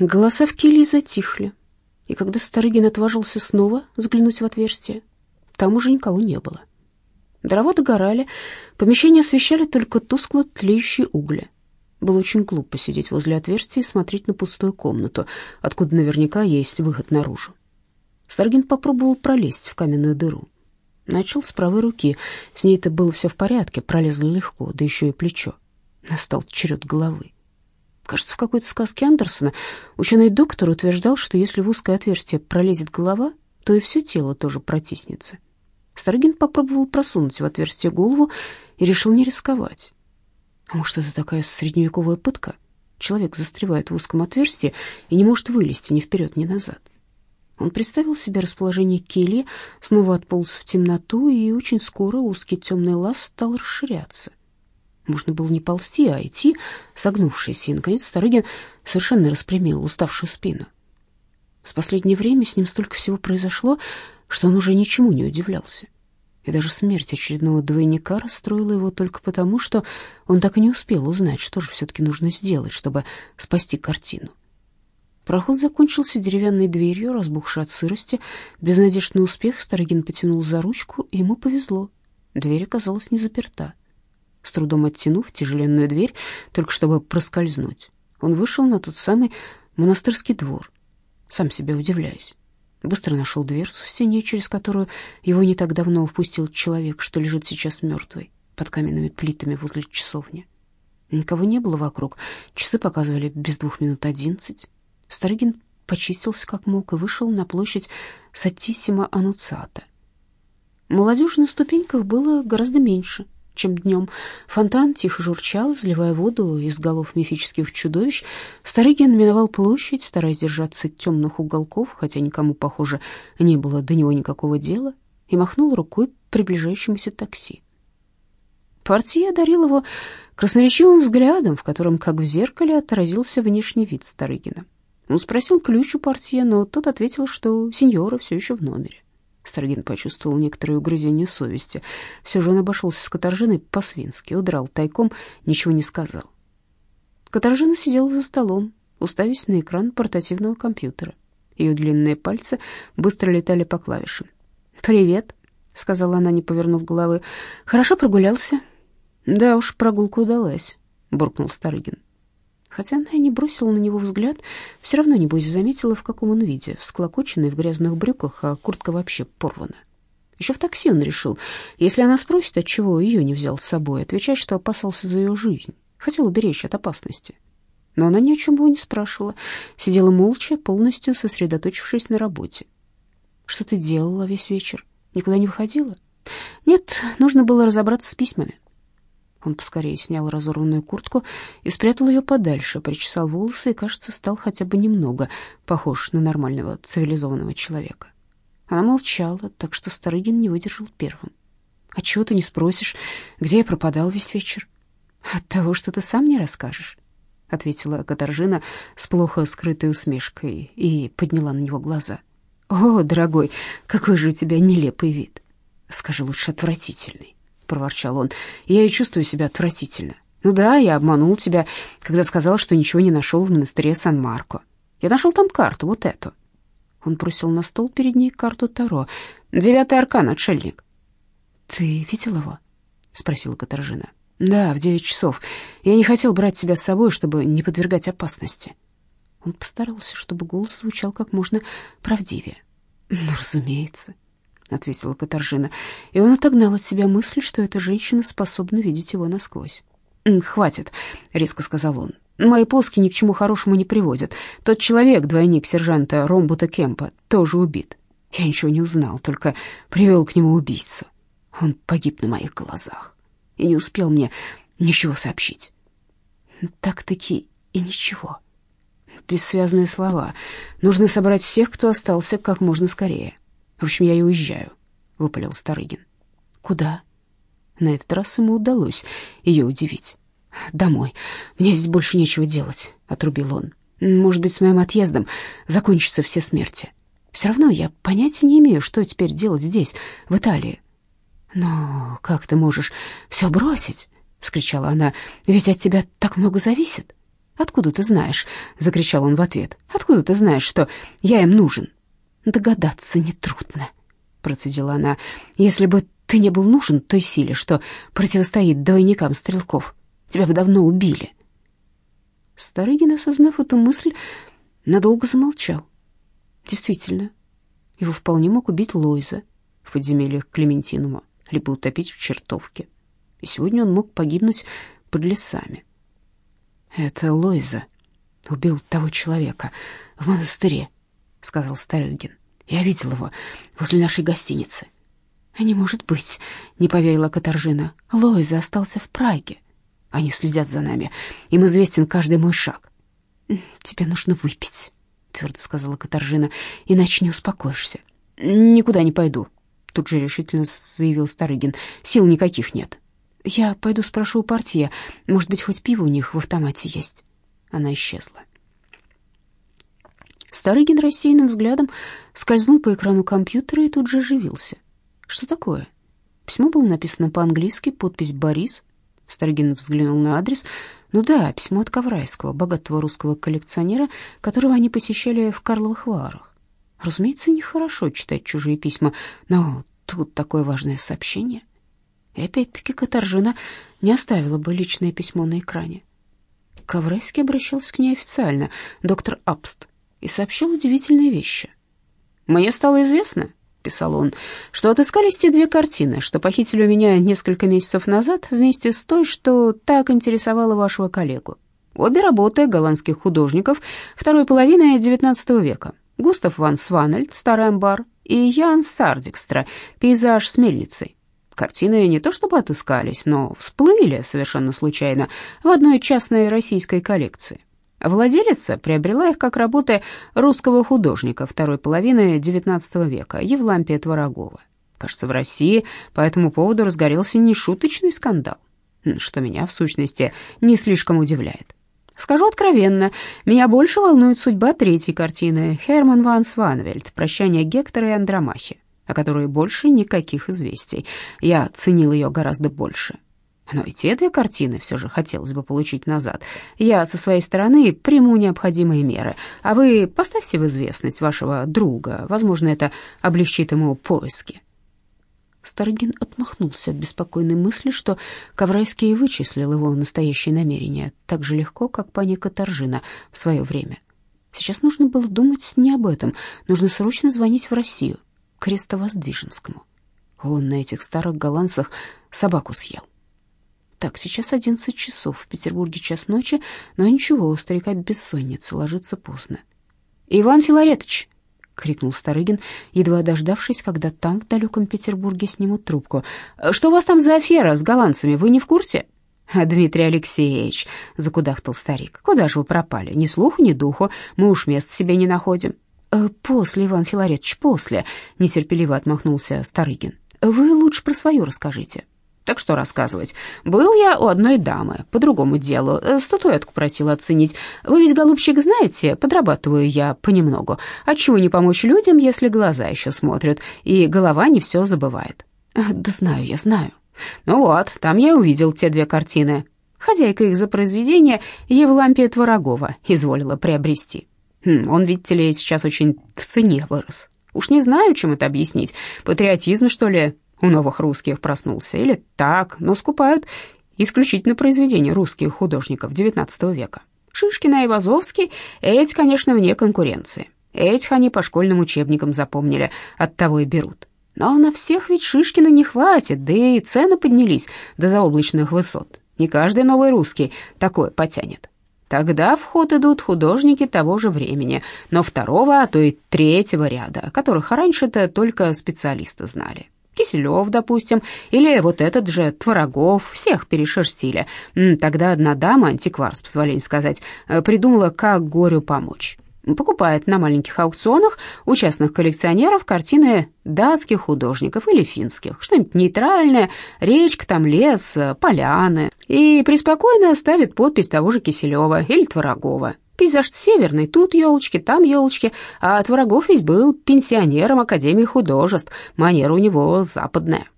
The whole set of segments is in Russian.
Голоса в келье затихли, и когда Старыгин отважился снова заглянуть в отверстие, там уже никого не было. Дрова догорали, помещение освещали только тускло тлеющие угли. Было очень глупо сидеть возле отверстия и смотреть на пустую комнату, откуда наверняка есть выход наружу. Старгин попробовал пролезть в каменную дыру. Начал с правой руки. С ней-то было все в порядке, пролезла легко, да еще и плечо. Настал черед головы. Кажется, в какой-то сказке Андерсона ученый доктор утверждал, что если в узкое отверстие пролезет голова, то и все тело тоже протиснется. Старгин попробовал просунуть в отверстие голову и решил не рисковать. А может, это такая средневековая пытка? Человек застревает в узком отверстии и не может вылезти ни вперед, ни назад. Он представил себе расположение кельи, снова отполз в темноту, и очень скоро узкий темный лаз стал расширяться. Можно было не ползти, а идти, согнувшись, и, наконец, Старыгин совершенно распрямил уставшую спину. В последнее время с ним столько всего произошло, что он уже ничему не удивлялся. И даже смерть очередного двойника расстроила его только потому, что он так и не успел узнать, что же все-таки нужно сделать, чтобы спасти картину. Проход закончился деревянной дверью, разбухшей от сырости. Без надежд на успех Старыгин потянул за ручку, и ему повезло. Дверь оказалась не заперта. С трудом оттянув тяжеленную дверь, только чтобы проскользнуть, он вышел на тот самый монастырский двор, сам себе удивляясь. Быстро нашел дверцу в стене, через которую его не так давно впустил человек, что лежит сейчас мертвый под каменными плитами возле часовни. Никого не было вокруг, часы показывали без двух минут одиннадцать. Старыгин почистился как мог и вышел на площадь Сатиссима Ануциата. Молодежи на ступеньках было гораздо меньше — чем днем. Фонтан тихо журчал, изливая воду из голов мифических чудовищ. Старыгин миновал площадь, стараясь держаться темных уголков, хотя никому, похоже, не было до него никакого дела, и махнул рукой приближающемуся такси. Портье одарил его красноречивым взглядом, в котором, как в зеркале, отразился внешний вид Старыгина. Он спросил ключ у портье, но тот ответил, что сеньора все еще в номере. Старгин почувствовал некоторое угрызение совести. Все же он обошелся с Катаржиной по-свински, удрал тайком, ничего не сказал. Катаржина сидела за столом, уставясь на экран портативного компьютера. Ее длинные пальцы быстро летали по клавишам. «Привет», — сказала она, не повернув головы. «Хорошо прогулялся?» «Да уж, прогулка удалась», — буркнул Старыгин. Хотя она и не бросила на него взгляд, все равно, небось, заметила, в каком он виде, всклокоченный в грязных брюках, а куртка вообще порвана. Еще в такси он решил, если она спросит, отчего ее не взял с собой, отвечать, что опасался за ее жизнь, хотел уберечь от опасности. Но она ни о чем его не спрашивала, сидела молча, полностью сосредоточившись на работе. «Что ты делала весь вечер? Никуда не выходила?» «Нет, нужно было разобраться с письмами». Он поскорее снял разорванную куртку и спрятал ее подальше, причесал волосы и, кажется, стал хотя бы немного похож на нормального цивилизованного человека. Она молчала, так что Старыгин не выдержал первым. «А чего ты не спросишь, где я пропадал весь вечер?» «От того, что ты сам не расскажешь», — ответила Катаржина с плохо скрытой усмешкой и подняла на него глаза. «О, дорогой, какой же у тебя нелепый вид! Скажи лучше отвратительный» проворчал он. «Я и чувствую себя отвратительно. Ну да, я обманул тебя, когда сказал, что ничего не нашел в монастыре Сан-Марко. Я нашел там карту, вот эту». Он бросил на стол перед ней карту Таро. «Девятый аркан, отшельник». «Ты видел его?» — спросила Катаржина. «Да, в девять часов. Я не хотел брать тебя с собой, чтобы не подвергать опасности». Он постарался, чтобы голос звучал как можно правдивее. «Ну, разумеется», — ответила Катаржина, и он отогнал от себя мысль, что эта женщина способна видеть его насквозь. «Хватит», — резко сказал он. «Мои поски ни к чему хорошему не приводят. Тот человек, двойник сержанта Ромбута Кемпа, тоже убит. Я ничего не узнал, только привел к нему убийцу. Он погиб на моих глазах и не успел мне ничего сообщить». «Так-таки и ничего». Бессвязные слова. Нужно собрать всех, кто остался, как можно скорее. В общем, я и уезжаю, выпалил Старыгин. Куда? На этот раз ему удалось ее удивить. Домой. Мне здесь больше нечего делать, отрубил он. Может быть, с моим отъездом закончатся все смерти. Все равно я понятия не имею, что теперь делать здесь, в Италии. Но как ты можешь все бросить? вскричала она. Ведь от тебя так много зависит. «Откуда ты знаешь?» — закричал он в ответ. «Откуда ты знаешь, что я им нужен?» «Догадаться нетрудно», — процедила она. «Если бы ты не был нужен той силе, что противостоит двойникам стрелков, тебя бы давно убили». Старыгин, осознав эту мысль, надолго замолчал. Действительно, его вполне мог убить Лойза в подземельях Клементинума, либо утопить в чертовке. И сегодня он мог погибнуть под лесами. «Это Лойза убил того человека в монастыре», — сказал Старыгин. «Я видел его возле нашей гостиницы». «Не может быть», — не поверила Катаржина. «Лойза остался в Праге. Они следят за нами. Им известен каждый мой шаг». «Тебе нужно выпить», — твердо сказала Катаржина, — «иначе не успокоишься». «Никуда не пойду», — тут же решительно заявил Старыгин. «Сил никаких нет». Я пойду спрошу у партия, может быть, хоть пиво у них в автомате есть. Она исчезла. Старыгин рассеянным взглядом скользнул по экрану компьютера и тут же оживился. Что такое? Письмо было написано по-английски, подпись «Борис». Старыгин взглянул на адрес. Ну да, письмо от Коврайского, богатого русского коллекционера, которого они посещали в Карловых Варах. Разумеется, нехорошо читать чужие письма, но тут такое важное сообщение. И опять-таки Катаржина не оставила бы личное письмо на экране. Коврайский обращался к ней официально, доктор Апст, и сообщил удивительные вещи. «Мне стало известно», — писал он, — «что отыскались те две картины, что похитили у меня несколько месяцев назад вместе с той, что так интересовала вашего коллегу. Обе работы голландских художников второй половины XIX века. Густав ван Сванельд «Старый амбар» и Ян Сардикстра «Пейзаж с мельницей». Картины не то чтобы отыскались, но всплыли совершенно случайно в одной частной российской коллекции. Владелица приобрела их как работы русского художника второй половины XIX века Евлампия Творогова. Кажется, в России по этому поводу разгорелся нешуточный скандал, что меня, в сущности, не слишком удивляет. Скажу откровенно, меня больше волнует судьба третьей картины Херман ван Сванвельд «Прощание Гектора и Андромахи» о которой больше никаких известий. Я ценил ее гораздо больше. Но и те две картины все же хотелось бы получить назад. Я со своей стороны приму необходимые меры, а вы поставьте в известность вашего друга. Возможно, это облегчит ему поиски». Старыгин отмахнулся от беспокойной мысли, что Коврайский вычислил его настоящее намерение так же легко, как пани Катаржина в свое время. Сейчас нужно было думать не об этом, нужно срочно звонить в Россию. Крестовоздвиженскому. Он на этих старых голландцах собаку съел. Так, сейчас одиннадцать часов, в Петербурге час ночи, но ничего, у старика бессонница, ложится поздно. «Иван Филаретович!» — крикнул Старыгин, едва дождавшись, когда там, в далеком Петербурге, снимут трубку. «Что у вас там за афера с голландцами, вы не в курсе?» «Дмитрий Алексеевич», — закудахтал старик, — «куда же вы пропали? Ни слуху, ни духу, мы уж мест себе не находим». Э, «После, Иван Филаретович, после», — нетерпеливо отмахнулся Старыгин. «Вы лучше про свое расскажите». Так что рассказывать. Был я у одной дамы по другому делу. Э, статуэтку просила оценить. Вы ведь, голубчик, знаете, подрабатываю я понемногу. Отчего не помочь людям, если глаза еще смотрят, и голова не все забывает? Э, да знаю я, знаю. Ну вот, там я увидел те две картины. Хозяйка их за произведение Евлампия Творогова изволила приобрести. Хм, он, видите ли, сейчас очень в цене вырос. Уж не знаю, чем это объяснить. Патриотизм, что ли, у новых русских проснулся? Или так, но скупают исключительно произведения русских художников XIX века. Шишкина и Вазовский, эти, конечно, вне конкуренции. Этих они по школьным учебникам запомнили, оттого и берут. Но на всех ведь Шишкина не хватит, да и цены поднялись до заоблачных высот. Не каждый новый русский такое потянет. Тогда в ход идут художники того же времени, но второго, а то и третьего ряда, которых раньше-то только специалисты знали. Киселев, допустим, или вот этот же Творогов, всех перешерстили. Тогда одна дама, антиквар, с позволения сказать, э, придумала, как горю помочь покупает на маленьких аукционах у частных коллекционеров картины датских художников или финских, что-нибудь нейтральное, речка там, лес, поляны, и преспокойно ставит подпись того же Киселева или Творогова. Пейзаж северный, тут елочки, там елочки, а Творогов ведь был пенсионером Академии художеств, манера у него западная.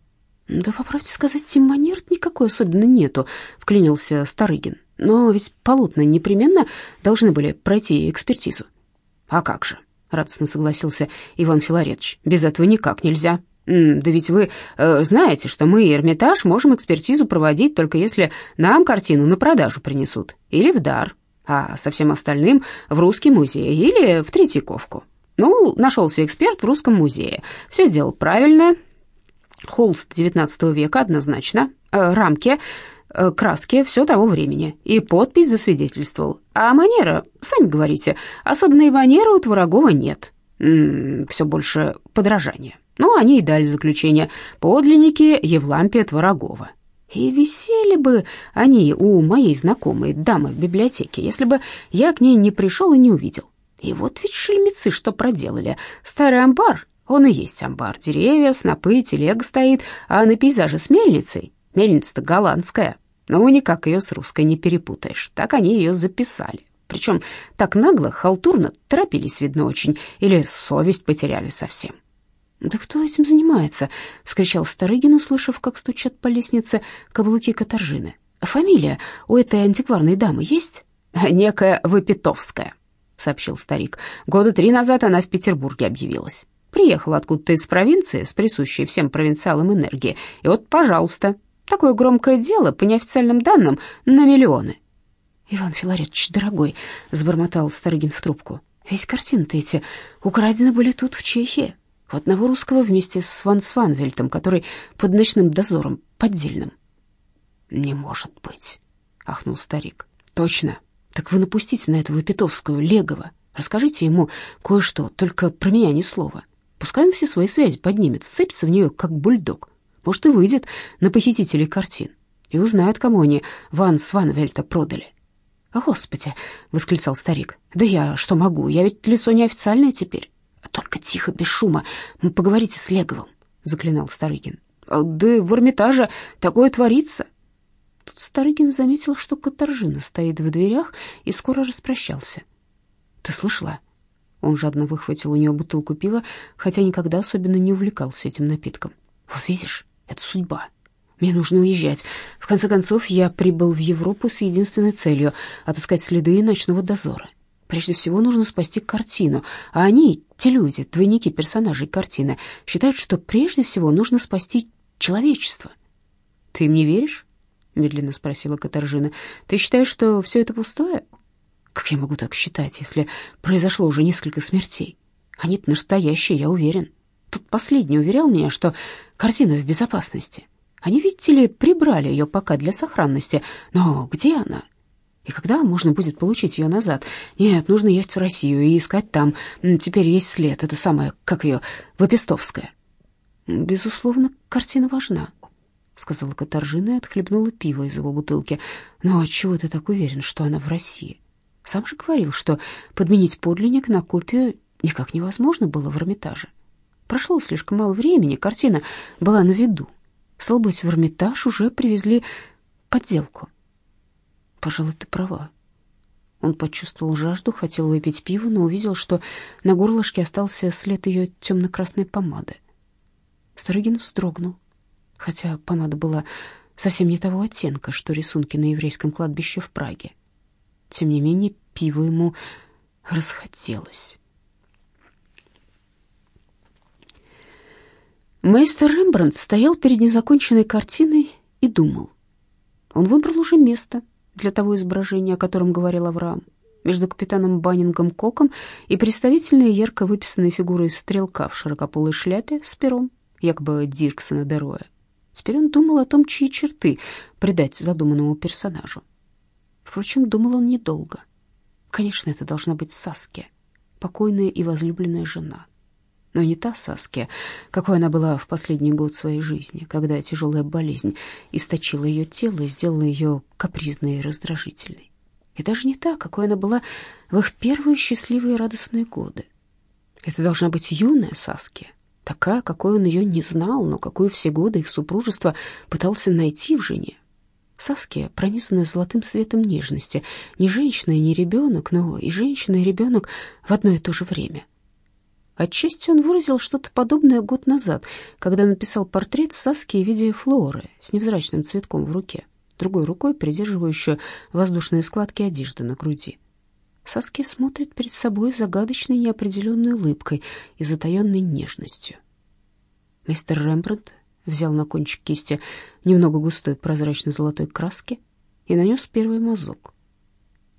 «Да, по правде сказать, манер никакой особенно нету», — вклинился Старыгин. Но ведь полотна непременно должны были пройти экспертизу. А как же, радостно согласился Иван Филаретович, без этого никак нельзя. Да ведь вы э, знаете, что мы, Эрмитаж, можем экспертизу проводить только если нам картину на продажу принесут или в дар, а со всем остальным в Русский музей или в Третьяковку. Ну, нашелся эксперт в Русском музее, все сделал правильно, холст XIX века однозначно, э, рамки, э, краски, все того времени, и подпись засвидетельствовал. А манера, сами говорите, особенной манеры у Творогова нет, М -м, все больше подражания. Ну, они и дали заключение. Подлинники Евлампия Творогова. И висели бы они у моей знакомой дамы в библиотеке, если бы я к ней не пришел и не увидел. И вот ведь шельмецы что проделали. Старый амбар, он и есть амбар. Деревья, снопы, телега стоит, а на пейзаже с мельницей. Мельница-то голландская. Ну, никак ее с русской не перепутаешь. Так они ее записали. Причем так нагло, халтурно, торопились, видно, очень, или совесть потеряли совсем. «Да кто этим занимается?» — вскричал Старыгин, услышав, как стучат по лестнице каблуки Катаржины. «Фамилия у этой антикварной дамы есть?» «Некая Выпитовская», — сообщил старик. «Года три назад она в Петербурге объявилась. Приехала откуда-то из провинции с присущей всем провинциалам энергией. И вот, пожалуйста, такое громкое дело, по неофициальным данным, на миллионы». «Иван Филаретович, дорогой», — забормотал Старыгин в трубку, — «ведь картины-то эти украдены были тут, в Чехии» у одного русского вместе с Ван Сванвельтом, который под ночным дозором поддельным. «Не может быть», — ахнул старик. «Точно. Так вы напустите на эту Вапитовскую Легова. Расскажите ему кое-что, только про меня ни слова. Пускай он все свои связи поднимет, сцепится в нее, как бульдог. Может, и выйдет на похитителей картин и узнает, кому они Ван Сванвельта продали». «Господи!» — восклицал старик. «Да я что могу? Я ведь лицо неофициальное теперь. Только тихо, без шума. Поговорите с Леговым, заклинал Старыгин. «А, да в Эрмитаже такое творится. Тут Старыгин заметил, что Катаржина стоит в дверях и скоро распрощался. Ты слышала? Он жадно выхватил у нее бутылку пива, хотя никогда особенно не увлекался этим напитком. Вот видишь, это судьба. Мне нужно уезжать. В конце концов, я прибыл в Европу с единственной целью — отыскать следы ночного дозора. Прежде всего нужно спасти картину, а они, те люди, двойники персонажей картины, считают, что прежде всего нужно спасти человечество. «Ты им не веришь?» — медленно спросила Катаржина. «Ты считаешь, что все это пустое?» «Как я могу так считать, если произошло уже несколько смертей? Они-то настоящие, я уверен. Тут последний уверял меня, что картина в безопасности. Они, видите ли, прибрали ее пока для сохранности. Но где она? И когда можно будет получить ее назад? Нет, нужно ехать в Россию и искать там. Теперь есть след, это самое, как ее, Вапистовская. Безусловно, картина важна, сказала Катаржина и отхлебнула пиво из его бутылки. Но отчего ты так уверен, что она в России? Сам же говорил, что подменить подлинник на копию никак невозможно было в Эрмитаже. Прошло слишком мало времени, картина была на виду. Стало в Эрмитаж уже привезли подделку. Пожалуй, ты права. Он почувствовал жажду, хотел выпить пиво, но увидел, что на горлышке остался след ее темно-красной помады. Старыгин вздрогнул, хотя помада была совсем не того оттенка, что рисунки на еврейском кладбище в Праге. Тем не менее, пиво ему расхотелось. Мейстер Рембрандт стоял перед незаконченной картиной и думал. Он выбрал уже место — для того изображения, о котором говорил Авраам. Между капитаном Баннингом Коком и представительной ярко выписанной фигурой стрелка в широкополой шляпе с пером, якобы Дирксона Дероя. Теперь он думал о том, чьи черты придать задуманному персонажу. Впрочем, думал он недолго. Конечно, это должна быть Саския, покойная и возлюбленная жена но не та Саския, какой она была в последний год своей жизни, когда тяжелая болезнь источила ее тело и сделала ее капризной и раздражительной. И даже не та, какой она была в их первые счастливые и радостные годы. Это должна быть юная Саския, такая, какой он ее не знал, но какую все годы их супружества пытался найти в жене. Саския, пронизанная золотым светом нежности, не женщина и не ребенок, но и женщина, и ребенок в одно и то же время — Отчасти он выразил что-то подобное год назад, когда написал портрет Саски в виде флоры с невзрачным цветком в руке. другой рукой придерживающую воздушные складки одежды на груди. Саски смотрит перед собой загадочной неопределенной улыбкой и затаенной нежностью. Мистер Рембрандт взял на кончик кисти немного густой прозрачно-золотой краски и нанес первый мазок.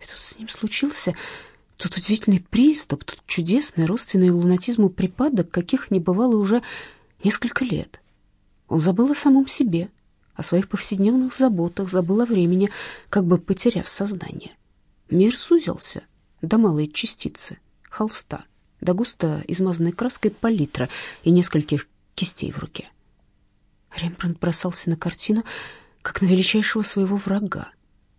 И тут с ним случился тот удивительный приступ, тот чудесный родственный лунатизму припадок, каких не бывало уже несколько лет. Он забыл о самом себе, о своих повседневных заботах, забыл о времени, как бы потеряв сознание. Мир сузился до малой частицы, холста, до густо измазанной краской палитра и нескольких кистей в руке. Рембрандт бросался на картину, как на величайшего своего врага,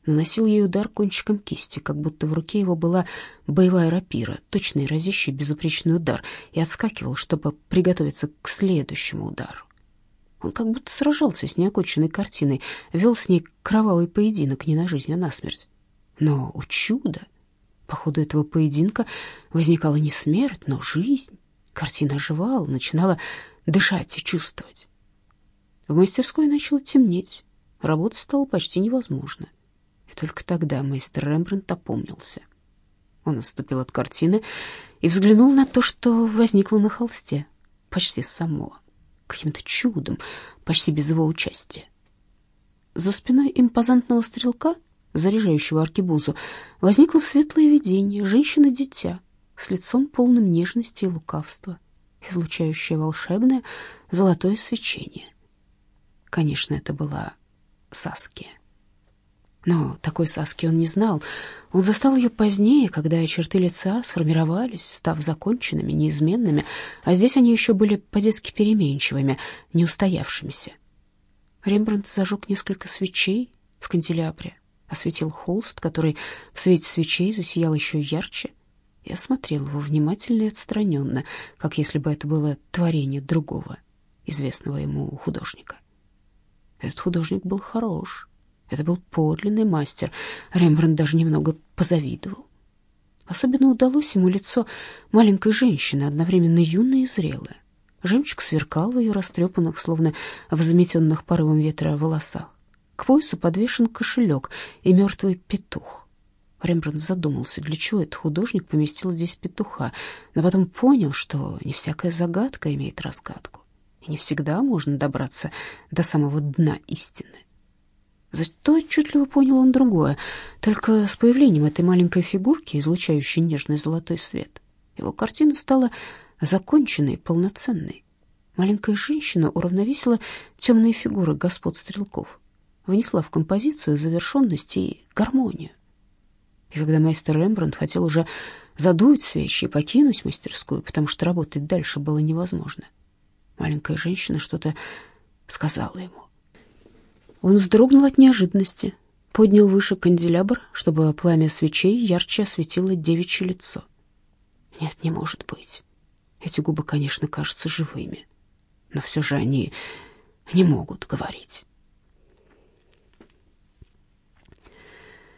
наносил ей удар кончиком кисти, как будто в руке его была боевая рапира, точный разящий безупречный удар, и отскакивал, чтобы приготовиться к следующему удару. Он как будто сражался с неоконченной картиной, вел с ней кровавый поединок не на жизнь, а на смерть. Но, о чудо! По ходу этого поединка возникала не смерть, но жизнь. Картина оживала, начинала дышать и чувствовать. В мастерской начало темнеть, работа стала почти невозможна. И только тогда мастер Рембрандт опомнился. Он отступил от картины и взглянул на то, что возникло на холсте, почти само, каким-то чудом, почти без его участия. За спиной импозантного стрелка, заряжающего аркебузу, возникло светлое видение, женщина-дитя, с лицом полным нежности и лукавства, излучающее волшебное золотое свечение. Конечно, это была Саския. Но такой Саски он не знал. Он застал ее позднее, когда черты лица сформировались, став законченными, неизменными, а здесь они еще были по-детски переменчивыми, неустоявшимися. Рембрандт зажег несколько свечей в канделябре, осветил холст, который в свете свечей засиял еще ярче, и осмотрел его внимательно и отстраненно, как если бы это было творение другого, известного ему художника. Этот художник был хорош, это был подлинный мастер. Рембрандт даже немного позавидовал. Особенно удалось ему лицо маленькой женщины, одновременно юное и зрелое. Жемчуг сверкал в ее растрепанных, словно в заметенных порывом ветра волосах. К поясу подвешен кошелек и мертвый петух. Рембрандт задумался, для чего этот художник поместил здесь петуха, но потом понял, что не всякая загадка имеет разгадку, и не всегда можно добраться до самого дна истины. Зато отчетливо понял он другое. Только с появлением этой маленькой фигурки, излучающей нежный золотой свет, его картина стала законченной, полноценной. Маленькая женщина уравновесила темные фигуры господ стрелков, внесла в композицию завершенность и гармонию. И когда мастер Рембрандт хотел уже задуть свечи и покинуть мастерскую, потому что работать дальше было невозможно, маленькая женщина что-то сказала ему. Он вздрогнул от неожиданности, поднял выше канделябр, чтобы пламя свечей ярче осветило девичье лицо. Нет, не может быть. Эти губы, конечно, кажутся живыми, но все же они не могут говорить.